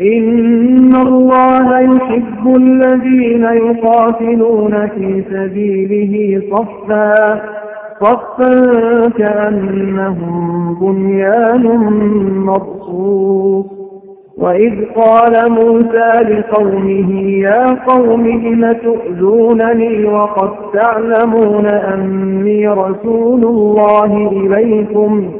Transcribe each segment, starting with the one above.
إن الله يحب الذين يقاتلون في سبيله صفا صفا كأنهم بنيان مرصوص. وإذ قال موسى لقومه يا قوم لم تؤذونني وقد تعلمون أني رسول الله إليكم؟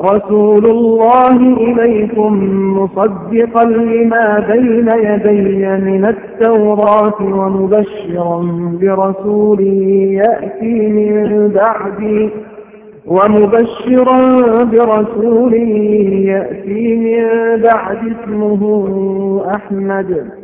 رسول الله إليكم مصدقا لما بين يدي من التوراة ومبشرا برسول يأتي من بعدي ومبشرا برسول يأتي من بعد اسمه أحمد.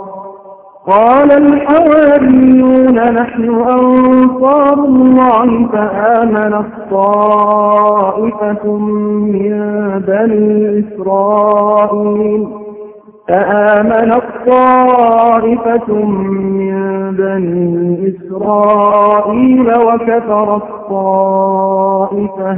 قال الحواريون نحن أنصار الله فآمن الطائفة من بني إسرائيل. فآمنت طائفة من بني إسرائيل وكفرت طائفة